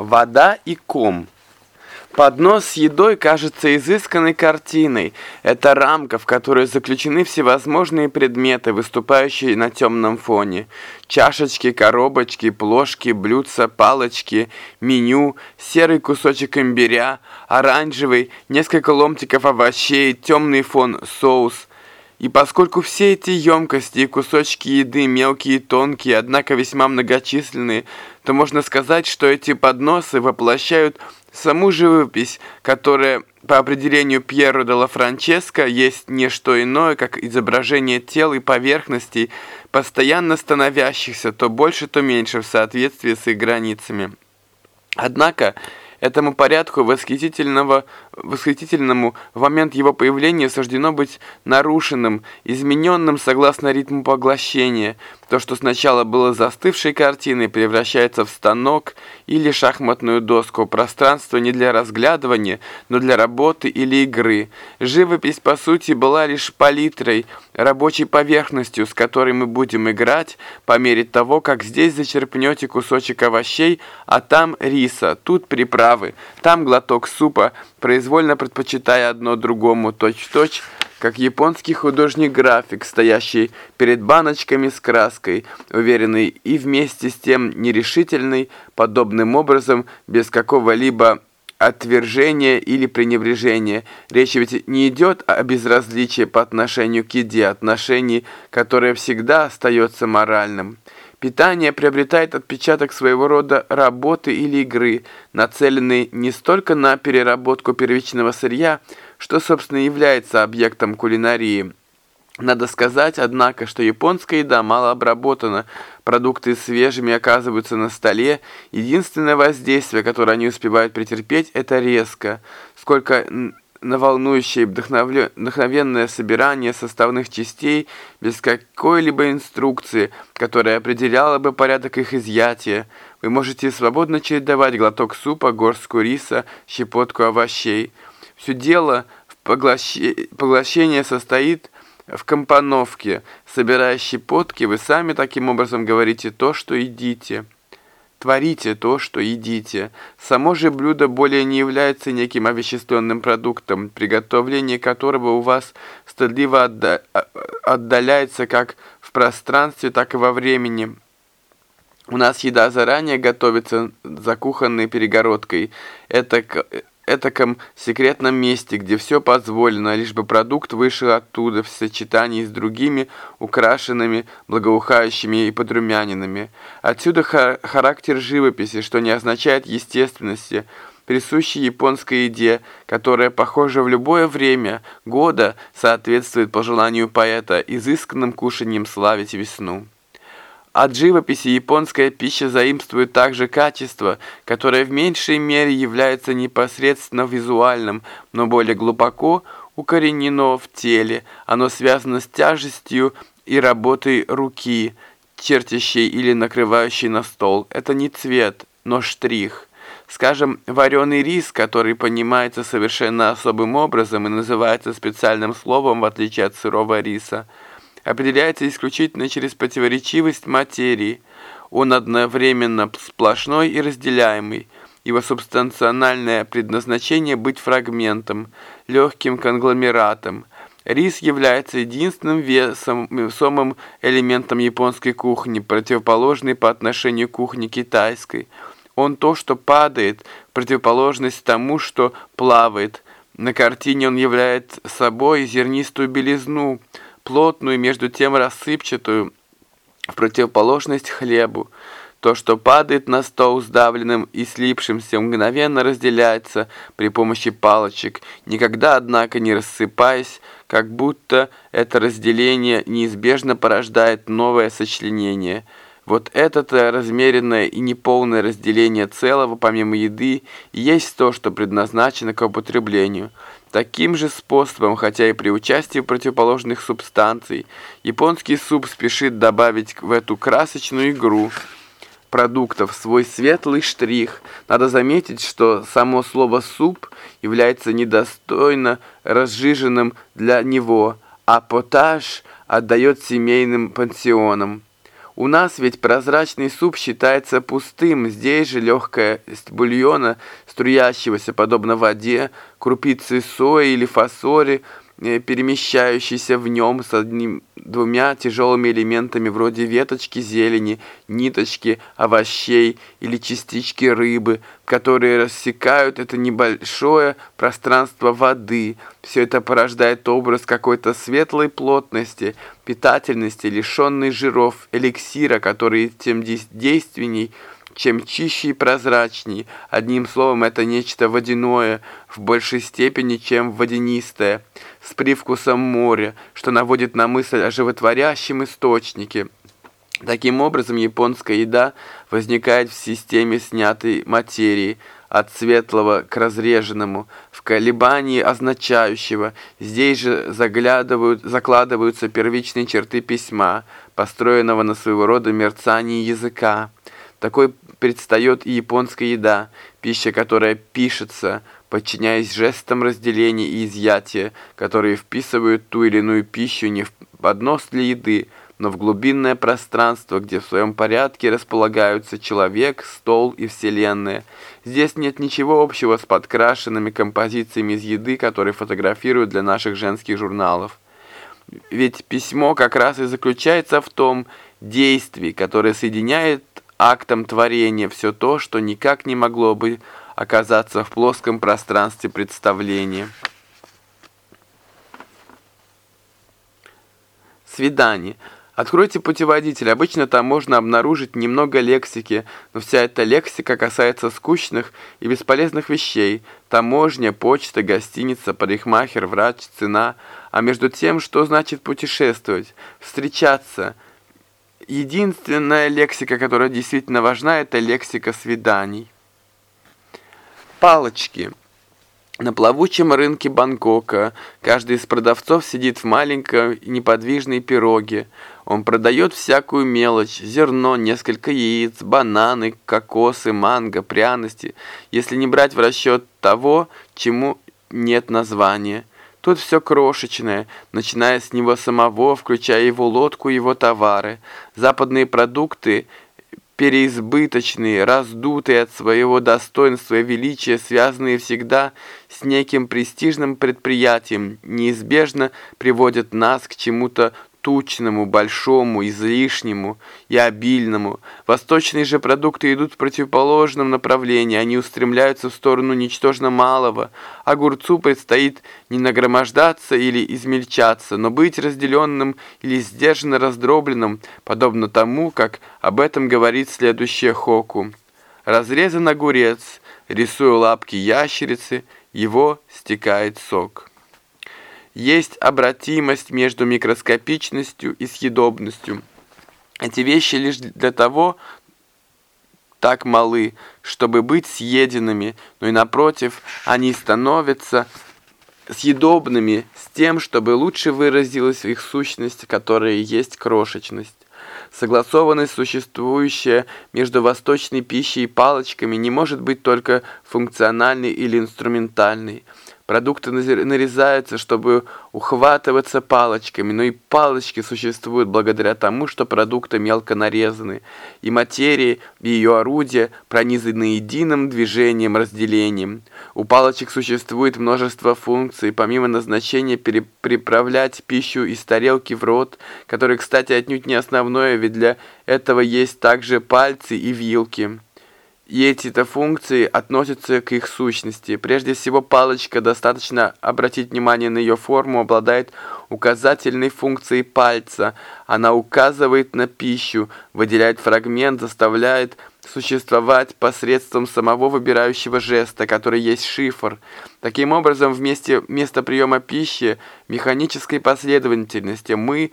Вода и ком. Поднос с едой кажется изысканной картиной. Это рамка, в которой заключены всевозможные предметы, выступающие на темном фоне. Чашечки, коробочки, плошки, блюдца, палочки, меню, серый кусочек имбиря, оранжевый, несколько ломтиков овощей, темный фон, соус – и поскольку все эти емкости и кусочки еды мелкие и тонкие, однако весьма многочисленные, то можно сказать, что эти подносы воплощают саму живопись, которая по определению Пьеро де ла Франческо есть не что иное, как изображение тел и поверхностей, постоянно становящихся то больше, то меньше в соответствии с их границами. Однако, Этому порядку восхитительного, восхитительному в момент его появления суждено быть нарушенным, измененным согласно ритму поглощения. То, что сначала было застывшей картиной, превращается в станок или шахматную доску. Пространство не для разглядывания, но для работы или игры. Живопись, по сути, была лишь палитрой, рабочей поверхностью, с которой мы будем играть по мере того, как здесь зачерпнете кусочек овощей, а там риса, тут приправы, там глоток супа, произвольно предпочитая одно другому точь-в-точь, -точь, как японский художник-график, стоящий перед баночками с краской, уверенный и вместе с тем нерешительный, подобным образом, без какого-либо отвержения или пренебрежения. Речь ведь не идет о безразличии по отношению к еде, отношении, которое всегда остается моральным. Питание приобретает отпечаток своего рода работы или игры, нацеленной не столько на переработку первичного сырья, что, собственно, является объектом кулинарии. Надо сказать, однако, что японская еда мало обработана, продукты свежими оказываются на столе, единственное воздействие, которое они успевают претерпеть, это резко. Сколько на волнующее вдохновенное собирание составных частей без какой-либо инструкции, которая определяла бы порядок их изъятия. Вы можете свободно чередовать глоток супа, горстку риса, щепотку овощей – все дело в поглощении, поглощение состоит в компоновке. Собирая щепотки, вы сами таким образом говорите то, что едите. Творите то, что едите. Само же блюдо более не является неким овеществленным продуктом, приготовление которого у вас стыдливо отда отдаляется как в пространстве, так и во времени. У нас еда заранее готовится за кухонной перегородкой. Это этаком секретном месте, где все позволено, лишь бы продукт вышел оттуда в сочетании с другими украшенными, благоухающими и подрумянинами. Отсюда характер живописи, что не означает естественности, присущей японской еде, которая, похоже, в любое время года соответствует по желанию поэта изысканным кушаньем славить весну. От живописи японская пища заимствует также качество, которое в меньшей мере является непосредственно визуальным, но более глубоко укоренено в теле. Оно связано с тяжестью и работой руки, чертящей или накрывающей на стол. Это не цвет, но штрих. Скажем, вареный рис, который понимается совершенно особым образом и называется специальным словом, в отличие от сырого риса – определяется исключительно через противоречивость материи. Он одновременно сплошной и разделяемый. Его субстанциональное предназначение – быть фрагментом, легким конгломератом. Рис является единственным весом, весомым элементом японской кухни, противоположный по отношению к кухне китайской. Он то, что падает, противоположность тому, что плавает. На картине он является собой зернистую белизну – плотную, между тем рассыпчатую, в противоположность хлебу. То, что падает на стол сдавленным и слипшимся, мгновенно разделяется при помощи палочек, никогда, однако, не рассыпаясь, как будто это разделение неизбежно порождает новое сочленение. Вот это размеренное и неполное разделение целого, помимо еды, есть то, что предназначено к употреблению – Таким же способом, хотя и при участии противоположных субстанций, японский суп спешит добавить в эту красочную игру продуктов свой светлый штрих. Надо заметить, что само слово «суп» является недостойно разжиженным для него, а «потаж» отдает семейным пансионам. У нас ведь прозрачный суп считается пустым, здесь же легкая бульона, струящегося подобно воде, крупицы сои или фасоли – перемещающийся в нем с одним-двумя тяжелыми элементами вроде веточки зелени, ниточки овощей или частички рыбы, которые рассекают это небольшое пространство воды. Все это порождает образ какой-то светлой плотности, питательности, лишенной жиров, эликсира, который тем действенней, чем чище и прозрачней. Одним словом, это нечто водяное, в большей степени, чем водянистое, с привкусом моря, что наводит на мысль о животворящем источнике. Таким образом, японская еда возникает в системе снятой материи, от светлого к разреженному, в колебании означающего. Здесь же заглядывают, закладываются первичные черты письма, построенного на своего рода мерцании языка. Такой предстает и японская еда, пища, которая пишется, подчиняясь жестам разделения и изъятия, которые вписывают ту или иную пищу не в поднос для еды, но в глубинное пространство, где в своем порядке располагаются человек, стол и вселенная. Здесь нет ничего общего с подкрашенными композициями из еды, которые фотографируют для наших женских журналов. Ведь письмо как раз и заключается в том действии, которое соединяет актом творения все то, что никак не могло бы оказаться в плоском пространстве представления. Свидание. Откройте путеводитель. Обычно там можно обнаружить немного лексики, но вся эта лексика касается скучных и бесполезных вещей. Таможня, почта, гостиница, парикмахер, врач, цена. А между тем, что значит путешествовать? Встречаться – единственная лексика, которая действительно важна, это лексика свиданий. Палочки. На плавучем рынке Бангкока каждый из продавцов сидит в маленькой неподвижной пироге. Он продает всякую мелочь, зерно, несколько яиц, бананы, кокосы, манго, пряности, если не брать в расчет того, чему нет названия. Тут все крошечное, начиная с него самого, включая его лодку его товары. Западные продукты переизбыточные, раздутые от своего достоинства и величия, связанные всегда с неким престижным предприятием, неизбежно приводят нас к чему-то тучному, большому, излишнему и обильному. Восточные же продукты идут в противоположном направлении, они устремляются в сторону ничтожно малого. Огурцу предстоит не нагромождаться или измельчаться, но быть разделенным или сдержанно раздробленным, подобно тому, как об этом говорит следующее Хоку. Разрезан огурец, рисуя лапки ящерицы, его стекает сок есть обратимость между микроскопичностью и съедобностью. Эти вещи лишь для того так малы, чтобы быть съеденными, но и напротив, они становятся съедобными с тем, чтобы лучше выразилась их сущность, которая есть крошечность. Согласованность, существующая между восточной пищей и палочками, не может быть только функциональной или инструментальной. Продукты нарезаются, чтобы ухватываться палочками, но и палочки существуют благодаря тому, что продукты мелко нарезаны, и материя, и ее орудия пронизаны единым движением, разделением. У палочек существует множество функций, помимо назначения переправлять пищу из тарелки в рот, который, кстати, отнюдь не основное, ведь для этого есть также пальцы и вилки. И эти-то функции относятся к их сущности. Прежде всего, палочка, достаточно обратить внимание на ее форму, обладает указательной функцией пальца. Она указывает на пищу, выделяет фрагмент, заставляет существовать посредством самого выбирающего жеста, который есть шифр. Таким образом, вместе, вместо приема пищи, механической последовательности, мы,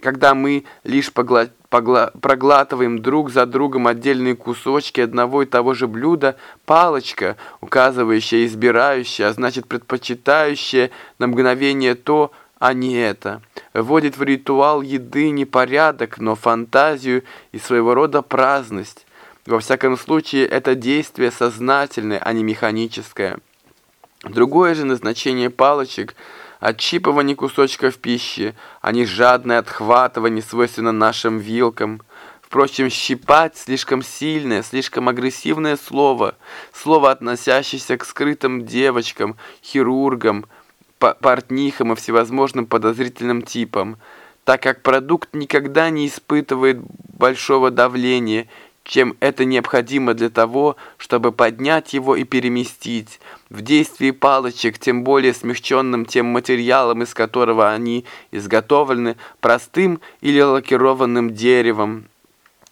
когда мы лишь поглощаем, проглатываем друг за другом отдельные кусочки одного и того же блюда, палочка, указывающая, избирающая, а значит предпочитающая на мгновение то, а не это. Вводит в ритуал еды не порядок, но фантазию и своего рода праздность. Во всяком случае, это действие сознательное, а не механическое. Другое же назначение палочек – отщипывание кусочков пищи, а не жадное отхватывание, свойственно нашим вилкам. Впрочем, щипать слишком сильное, слишком агрессивное слово, слово, относящееся к скрытым девочкам, хирургам, портнихам и всевозможным подозрительным типам, так как продукт никогда не испытывает большого давления, чем это необходимо для того, чтобы поднять его и переместить. В действии палочек, тем более смягченным тем материалом, из которого они изготовлены, простым или лакированным деревом,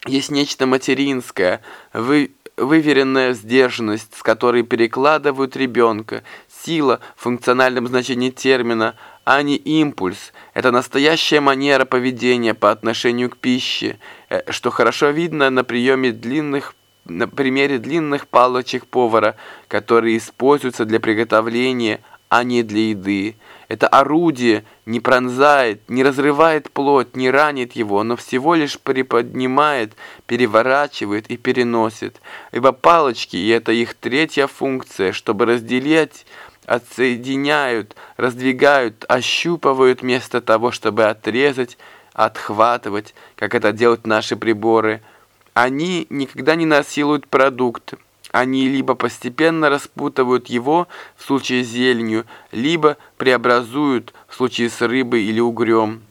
есть нечто материнское, вы, выверенная сдержанность, с которой перекладывают ребенка, сила в функциональном значении термина, а не импульс. Это настоящая манера поведения по отношению к пище, э, что хорошо видно на приеме длинных на примере длинных палочек повара, которые используются для приготовления, а не для еды. Это орудие не пронзает, не разрывает плоть, не ранит его, но всего лишь приподнимает, переворачивает и переносит. Ибо палочки, и это их третья функция, чтобы разделять, отсоединяют, раздвигают, ощупывают вместо того, чтобы отрезать, отхватывать, как это делают наши приборы. Они никогда не насилуют продукт, они либо постепенно распутывают его в случае с зеленью, либо преобразуют в случае с рыбой или угрем.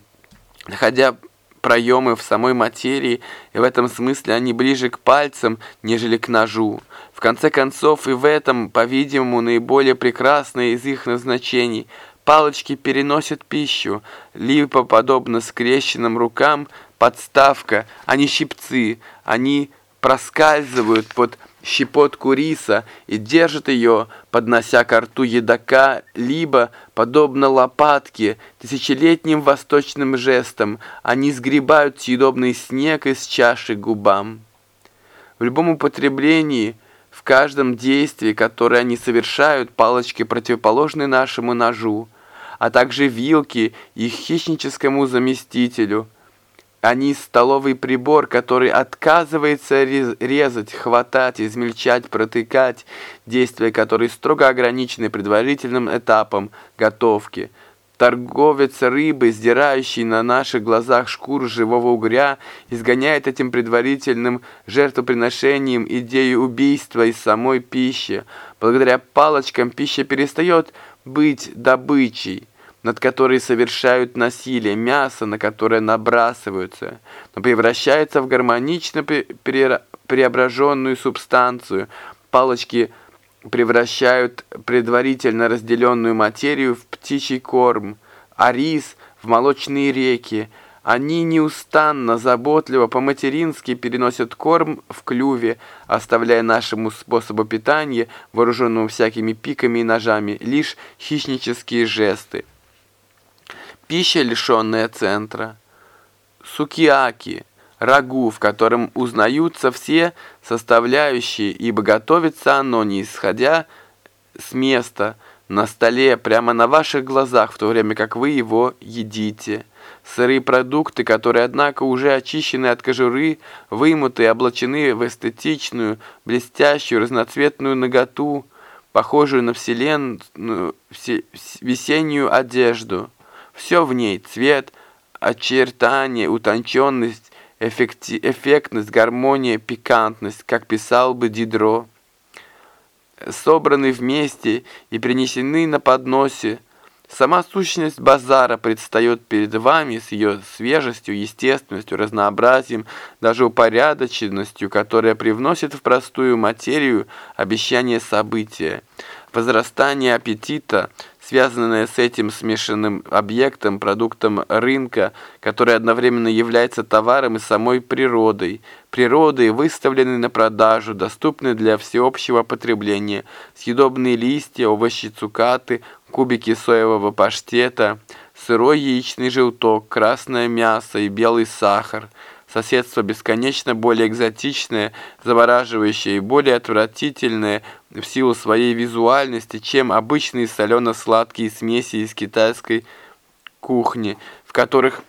Находя проемы в самой материи, и в этом смысле они ближе к пальцам, нежели к ножу. В конце концов, и в этом, по-видимому, наиболее прекрасное из их назначений. Палочки переносят пищу, либо, подобно скрещенным рукам, подставка, не щипцы. Они проскальзывают под щепотку риса и держит ее, поднося к рту едока, либо, подобно лопатке, тысячелетним восточным жестом, они сгребают съедобный снег из чаши губам. В любом употреблении, в каждом действии, которое они совершают, палочки противоположны нашему ножу, а также вилки их хищническому заместителю – они столовый прибор, который отказывается резать, хватать, измельчать, протыкать, действия которые строго ограничены предварительным этапом готовки. Торговец рыбы, сдирающий на наших глазах шкуру живого угря, изгоняет этим предварительным жертвоприношением идею убийства из самой пищи. Благодаря палочкам пища перестает быть добычей над которой совершают насилие, мясо, на которое набрасываются, но превращается в гармонично преображенную субстанцию. Палочки превращают предварительно разделенную материю в птичий корм, а рис в молочные реки. Они неустанно, заботливо, по-матерински переносят корм в клюве, оставляя нашему способу питания, вооруженному всякими пиками и ножами, лишь хищнические жесты пища, лишенная центра, сукиаки, рагу, в котором узнаются все составляющие, ибо готовится оно, не исходя с места, на столе, прямо на ваших глазах, в то время как вы его едите. Сырые продукты, которые, однако, уже очищены от кожуры, вымыты и облачены в эстетичную, блестящую, разноцветную наготу, похожую на вселенную, весеннюю одежду. Все в ней – цвет, очертания, утонченность, эффекти эффектность, гармония, пикантность, как писал бы Дидро. Собраны вместе и принесены на подносе, Сама сущность базара предстает перед вами с ее свежестью, естественностью, разнообразием, даже упорядоченностью, которая привносит в простую материю обещание события. Возрастание аппетита, связанное с этим смешанным объектом, продуктом рынка, который одновременно является товаром и самой природой. Природой, выставленной на продажу, доступны для всеобщего потребления. Съедобные листья, овощи цукаты, кубики соевого паштета, сырой яичный желток, красное мясо и белый сахар – соседство бесконечно более экзотичное, завораживающее и более отвратительное в силу своей визуальности, чем обычные солено-сладкие смеси из китайской кухни, в которых,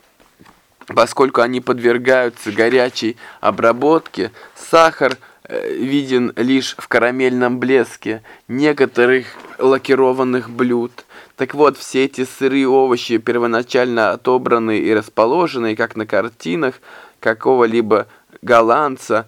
поскольку они подвергаются горячей обработке, сахар э, виден лишь в карамельном блеске некоторых лакированных блюд. Так вот, все эти сырые овощи, первоначально отобранные и расположенные, как на картинах, какого-либо голландца,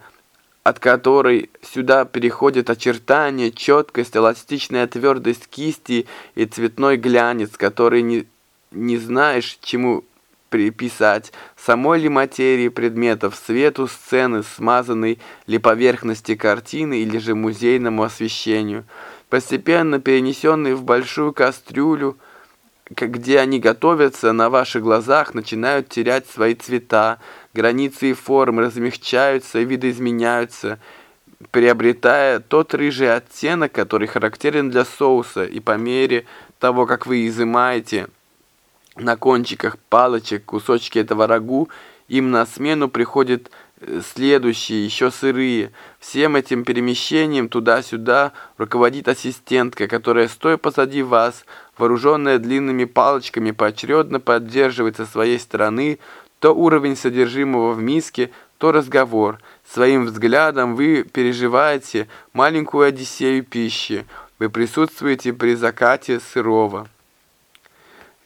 от которой сюда переходят очертания, четкость, эластичная твердость кисти и цветной глянец, который не, не знаешь, чему приписать, самой ли материи предметов, свету сцены, смазанной ли поверхности картины или же музейному освещению. Постепенно перенесенные в большую кастрюлю, где они готовятся, на ваших глазах начинают терять свои цвета, границы и формы размягчаются и видоизменяются, приобретая тот рыжий оттенок, который характерен для соуса, и по мере того, как вы изымаете на кончиках палочек кусочки этого рагу, им на смену приходят э, следующие, еще сырые. Всем этим перемещением туда-сюда руководит ассистентка, которая, стоя позади вас, вооруженная длинными палочками, поочередно поддерживает со своей стороны то уровень содержимого в миске, то разговор. Своим взглядом вы переживаете маленькую одиссею пищи. Вы присутствуете при закате сырого.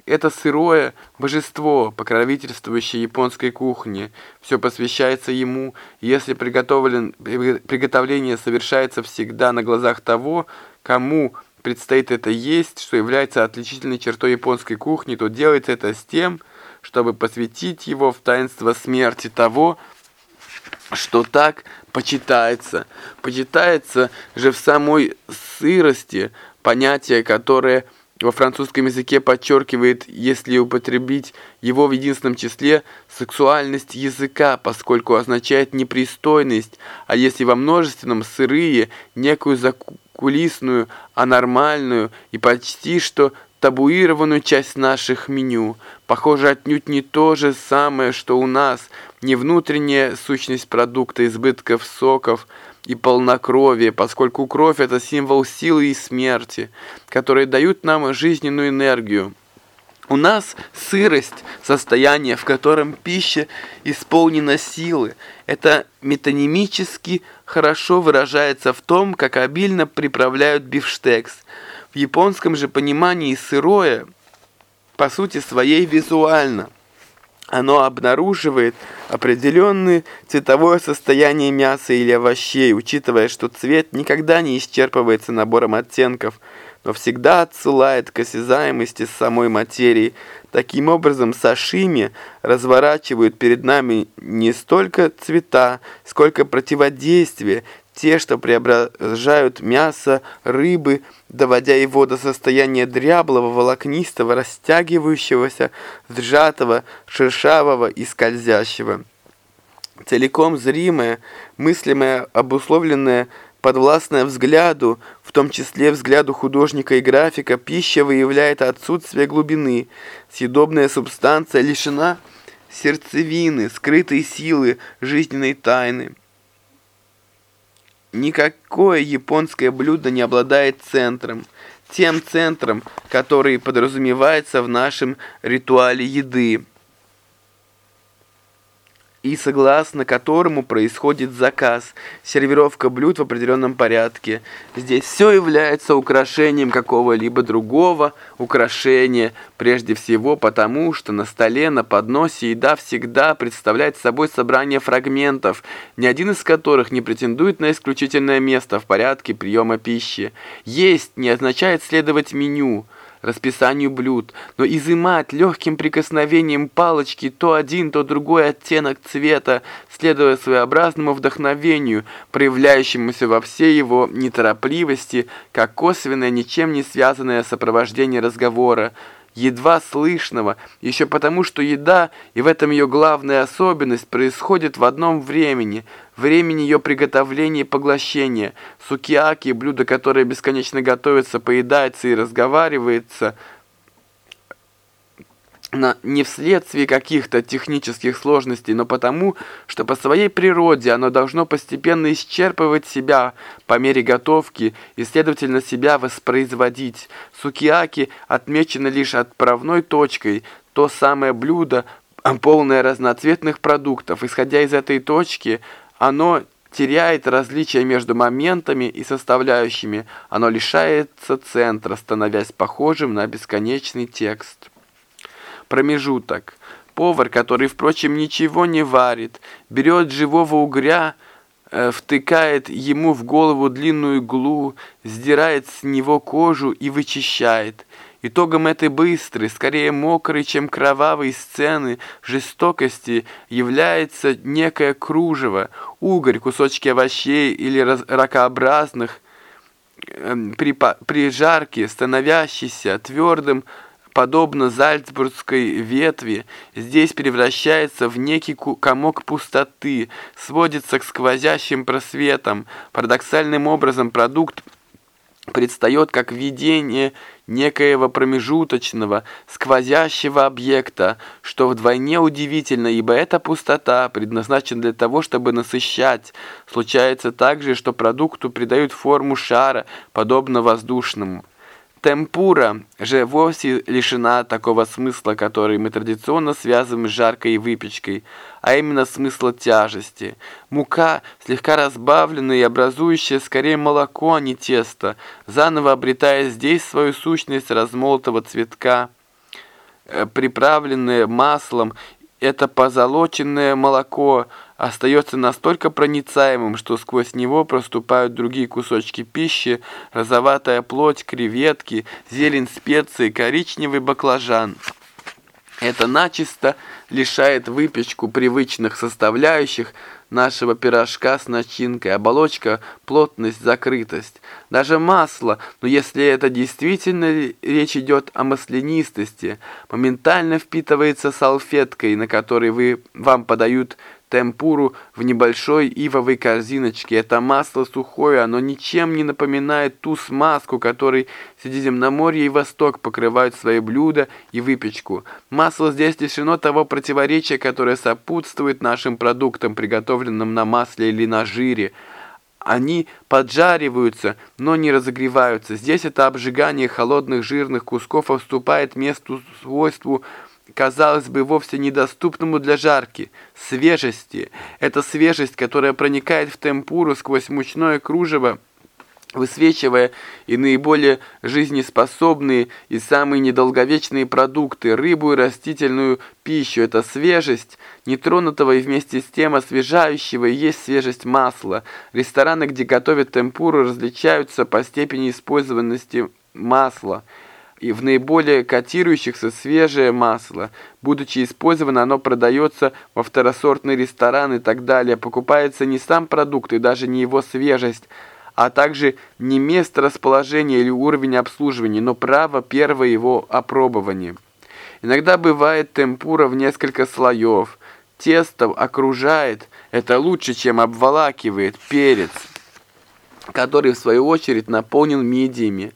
Это сырое божество, покровительствующее японской кухне. Все посвящается ему. Если приготовлен, приготовление совершается всегда на глазах того, кому предстоит это есть, что является отличительной чертой японской кухни, то делается это с тем, чтобы посвятить его в таинство смерти того, что так почитается. Почитается же в самой сырости понятие, которое во французском языке подчеркивает, если употребить его в единственном числе, сексуальность языка, поскольку означает непристойность, а если во множественном сырые, некую закулисную, анормальную и почти что табуированную часть наших меню. Похоже, отнюдь не то же самое, что у нас, не внутренняя сущность продукта избытков соков и полнокровия, поскольку кровь – это символ силы и смерти, которые дают нам жизненную энергию. У нас сырость – состояние, в котором пища исполнена силы. Это метанимически хорошо выражается в том, как обильно приправляют бифштекс – в японском же понимании сырое, по сути своей визуально. Оно обнаруживает определенное цветовое состояние мяса или овощей, учитывая, что цвет никогда не исчерпывается набором оттенков, но всегда отсылает к осязаемости самой материи. Таким образом, сашими разворачивают перед нами не столько цвета, сколько противодействие, те, что преображают мясо, рыбы, доводя его до состояния дряблого, волокнистого, растягивающегося, сжатого, шершавого и скользящего. Целиком зримое, мыслимое, обусловленное, подвластное взгляду, в том числе взгляду художника и графика, пища выявляет отсутствие глубины, съедобная субстанция лишена сердцевины, скрытой силы, жизненной тайны. Никакое японское блюдо не обладает центром. Тем центром, который подразумевается в нашем ритуале еды и согласно которому происходит заказ, сервировка блюд в определенном порядке. Здесь все является украшением какого-либо другого украшения, прежде всего потому, что на столе, на подносе еда всегда представляет собой собрание фрагментов, ни один из которых не претендует на исключительное место в порядке приема пищи. Есть не означает следовать меню – расписанию блюд, но изымать легким прикосновением палочки то один, то другой оттенок цвета, следуя своеобразному вдохновению, проявляющемуся во всей его неторопливости, как косвенное, ничем не связанное сопровождение разговора, едва слышного, еще потому, что еда, и в этом ее главная особенность, происходит в одном времени, времени ее приготовления и поглощения. Сукиаки, блюдо, которое бесконечно готовится, поедается и разговаривается – не вследствие каких-то технических сложностей, но потому, что по своей природе оно должно постепенно исчерпывать себя по мере готовки и, следовательно, себя воспроизводить. Сукиаки отмечено лишь отправной точкой, то самое блюдо, полное разноцветных продуктов. Исходя из этой точки, оно теряет различия между моментами и составляющими, оно лишается центра, становясь похожим на бесконечный текст. Промежуток. Повар, который, впрочем, ничего не варит, берет живого угря, э, втыкает ему в голову длинную иглу, сдирает с него кожу и вычищает. Итогом этой быстрой, скорее мокрой, чем кровавой сцены жестокости является некое кружево, угорь, кусочки овощей или ракообразных, при, при жарке становящийся твердым, подобно зальцбургской ветви, здесь превращается в некий комок пустоты, сводится к сквозящим просветам. Парадоксальным образом продукт предстает как видение некоего промежуточного, сквозящего объекта, что вдвойне удивительно, ибо эта пустота предназначена для того, чтобы насыщать. Случается также, что продукту придают форму шара, подобно воздушному. Темпура же вовсе лишена такого смысла, который мы традиционно связываем с жаркой выпечкой, а именно смысла тяжести. Мука, слегка разбавленная и образующая скорее молоко, а не тесто, заново обретая здесь свою сущность размолотого цветка, э, приправленное маслом, это позолоченное молоко – остается настолько проницаемым, что сквозь него проступают другие кусочки пищи, розоватая плоть, креветки, зелень специи, коричневый баклажан. Это начисто лишает выпечку привычных составляющих нашего пирожка с начинкой. Оболочка, плотность, закрытость. Даже масло, но если это действительно речь идет о маслянистости, моментально впитывается салфеткой, на которой вы, вам подают темпуру в небольшой ивовой корзиночке. Это масло сухое, оно ничем не напоминает ту смазку, которой Средиземноморье и Восток покрывают свои блюда и выпечку. Масло здесь лишено того противоречия, которое сопутствует нашим продуктам, приготовленным на масле или на жире. Они поджариваются, но не разогреваются. Здесь это обжигание холодных жирных кусков уступает месту свойству казалось бы, вовсе недоступному для жарки, свежести. Это свежесть, которая проникает в темпуру сквозь мучное кружево, высвечивая и наиболее жизнеспособные и самые недолговечные продукты, рыбу и растительную пищу. Это свежесть нетронутого и вместе с тем освежающего и есть свежесть масла. Рестораны, где готовят темпуру, различаются по степени использованности масла и в наиболее котирующихся свежее масло. Будучи использовано, оно продается во второсортный ресторан и так далее. Покупается не сам продукт и даже не его свежесть, а также не место расположения или уровень обслуживания, но право первого его опробования. Иногда бывает темпура в несколько слоев. Тесто окружает, это лучше, чем обволакивает перец, который в свою очередь наполнен мидиями.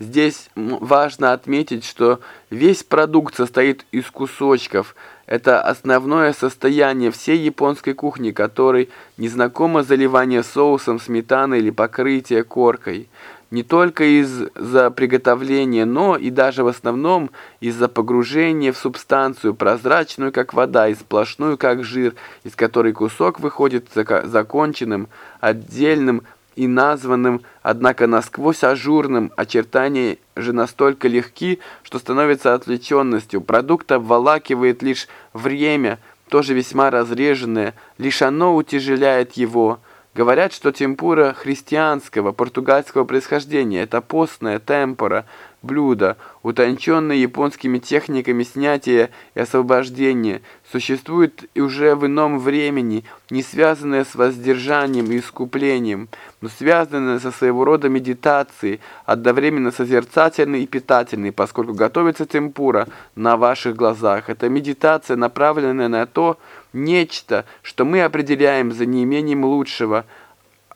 Здесь важно отметить, что весь продукт состоит из кусочков. Это основное состояние всей японской кухни, которой не знакомо заливание соусом, сметаной или покрытие коркой. Не только из-за приготовления, но и даже в основном из-за погружения в субстанцию, прозрачную как вода и сплошную как жир, из которой кусок выходит законченным, отдельным, и названным, однако насквозь ажурным, очертания же настолько легки, что становятся отвлеченностью. Продукт обволакивает лишь время, тоже весьма разреженное, лишь оно утяжеляет его. Говорят, что темпура христианского, португальского происхождения – это постная темпора – блюдо, утонченное японскими техниками снятия и освобождения, существует уже в ином времени, не связанное с воздержанием и искуплением, но связанное со своего рода медитацией, одновременно созерцательной и питательной, поскольку готовится темпура на ваших глазах. Это медитация, направленная на то, нечто, что мы определяем за неимением лучшего,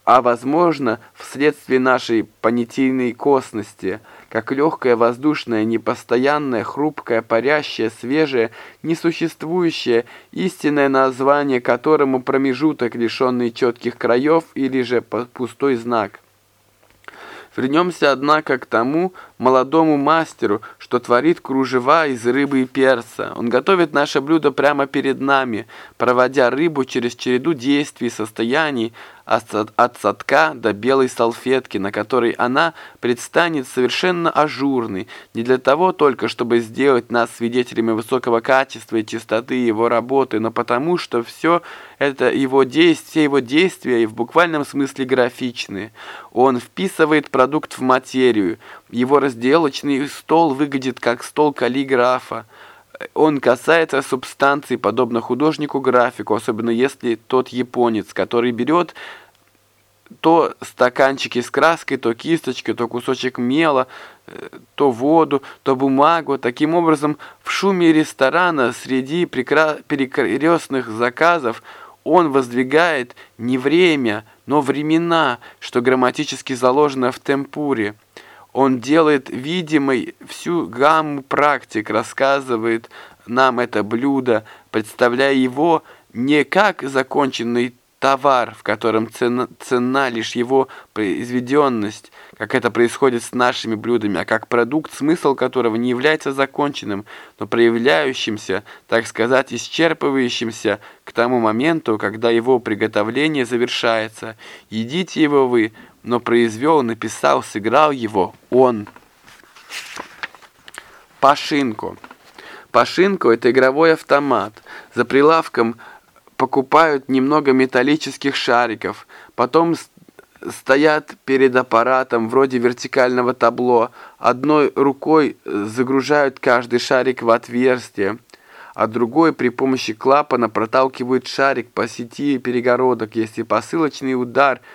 а возможно, вследствие нашей понятийной косности – как легкое воздушное, непостоянное, хрупкое, парящее, свежее, несуществующее, истинное название которому промежуток, лишенный четких краев или же пустой знак. Вернемся, однако, к тому молодому мастеру, что творит кружева из рыбы и перца. Он готовит наше блюдо прямо перед нами, проводя рыбу через череду действий и состояний, от садка до белой салфетки, на которой она предстанет совершенно ажурной, не для того только, чтобы сделать нас свидетелями высокого качества и чистоты его работы, но потому, что все это его действия, все его действия и в буквальном смысле графичны. Он вписывает продукт в материю, его разделочный стол выглядит как стол каллиграфа, он касается субстанций, подобно художнику-графику, особенно если тот японец, который берет то стаканчики с краской, то кисточки, то кусочек мела, э, то воду, то бумагу. Таким образом, в шуме ресторана среди перекрестных заказов он воздвигает не время, но времена, что грамматически заложено в темпуре. Он делает видимой всю гамму практик, рассказывает нам это блюдо, представляя его не как законченный товар, в котором цена, цена лишь его произведенность, как это происходит с нашими блюдами, а как продукт, смысл которого не является законченным, но проявляющимся, так сказать, исчерпывающимся к тому моменту, когда его приготовление завершается. Едите его вы, но произвел, написал, сыграл его он. Пашинко. Пашинко – это игровой автомат. За прилавком покупают немного металлических шариков, потом стоят перед аппаратом вроде вертикального табло, одной рукой загружают каждый шарик в отверстие, а другой при помощи клапана проталкивают шарик по сети перегородок, если посылочный удар –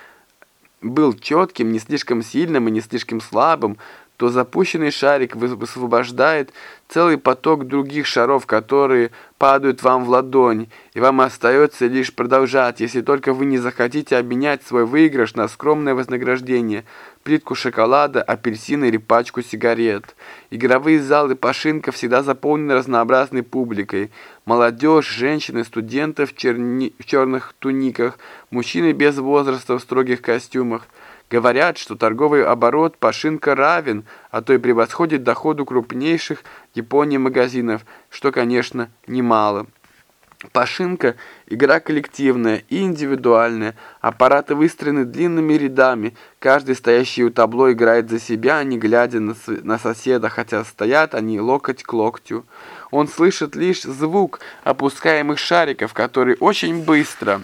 был четким, не слишком сильным и не слишком слабым, то запущенный шарик высвобождает целый поток других шаров, которые падают вам в ладонь, и вам остается лишь продолжать, если только вы не захотите обменять свой выигрыш на скромное вознаграждение, плитку шоколада, апельсины или пачку сигарет. Игровые залы Пашинка всегда заполнены разнообразной публикой. Молодежь, женщины, студенты в, черни... в черных туниках, мужчины без возраста в строгих костюмах. Говорят, что торговый оборот Пашинка равен, а то и превосходит доходу крупнейших Японии магазинов, что, конечно, немало. Пашинка – игра коллективная и индивидуальная. Аппараты выстроены длинными рядами. Каждый стоящий у табло играет за себя, не глядя на, на соседа, хотя стоят они локоть к локтю. Он слышит лишь звук опускаемых шариков, который очень быстро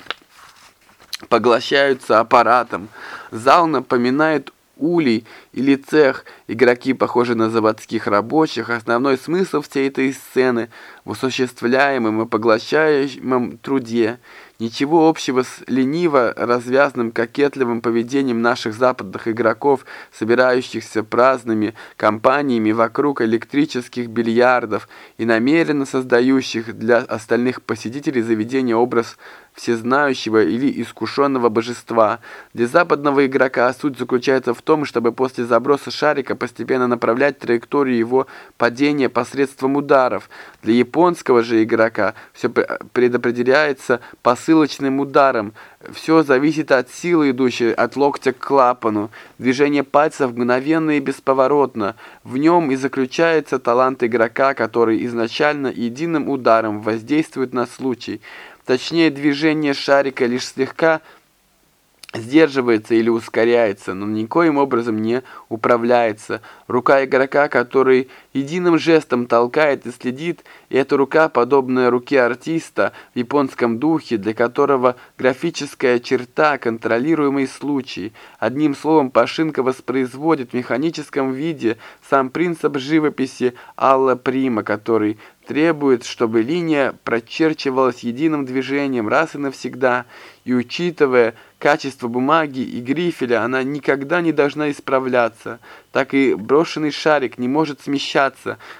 поглощаются аппаратом. Зал напоминает улей или цех. Игроки похожи на заводских рабочих. Основной смысл всей этой сцены в осуществляемом и поглощаемом труде. Ничего общего с лениво развязным кокетливым поведением наших западных игроков, собирающихся праздными компаниями вокруг электрических бильярдов и намеренно создающих для остальных посетителей заведения образ всезнающего или искушенного божества. Для западного игрока суть заключается в том, чтобы после заброса шарика постепенно направлять траекторию его падения посредством ударов. Для японского же игрока все предопределяется посылочным ударом. Все зависит от силы, идущей от локтя к клапану. Движение пальцев мгновенно и бесповоротно. В нем и заключается талант игрока, который изначально единым ударом воздействует на случай – Точнее, движение шарика лишь слегка сдерживается или ускоряется, но никоим образом не управляется. Рука игрока, который единым жестом толкает и следит, и эта рука, подобная руке артиста в японском духе, для которого графическая черта – контролируемый случай. Одним словом, Пашинка воспроизводит в механическом виде сам принцип живописи Алла Прима, который требует, чтобы линия прочерчивалась единым движением раз и навсегда, и учитывая качество бумаги и грифеля, она никогда не должна исправляться. Так и брошенный шарик не может смещаться.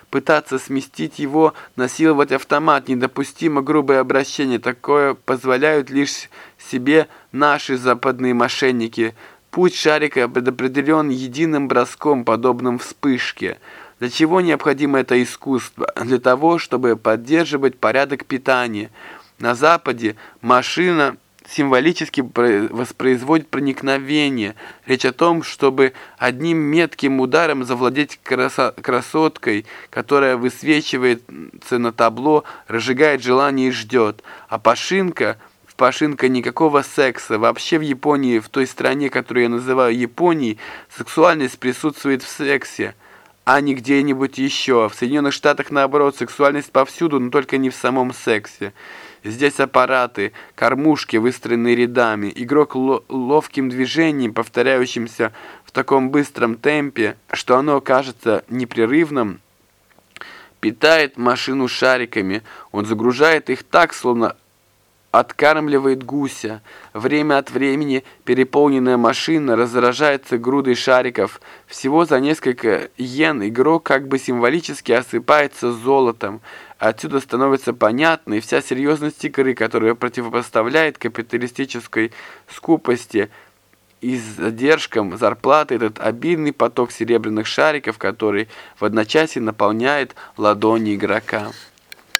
Пытаться сместить его, насиловать автомат, недопустимо грубое обращение. Такое позволяют лишь себе наши западные мошенники. Путь шарика предопределен единым броском, подобным вспышке. Для чего необходимо это искусство? Для того, чтобы поддерживать порядок питания. На Западе машина символически воспроизводит проникновение. Речь о том, чтобы одним метким ударом завладеть красоткой, которая высвечивается на табло, разжигает желание и ждет. А Пашинка Пашинка, никакого секса. Вообще в Японии, в той стране, которую я называю Японией, сексуальность присутствует в сексе, а не где-нибудь еще. В Соединенных Штатах, наоборот, сексуальность повсюду, но только не в самом сексе. Здесь аппараты, кормушки, выстроенные рядами. Игрок ловким движением, повторяющимся в таком быстром темпе, что оно кажется непрерывным, питает машину шариками. Он загружает их так, словно откармливает гуся. Время от времени переполненная машина разражается грудой шариков. Всего за несколько йен игрок как бы символически осыпается золотом. Отсюда становится понятной вся серьезность игры, которая противопоставляет капиталистической скупости и задержкам зарплаты этот обильный поток серебряных шариков, который в одночасье наполняет ладони игрока.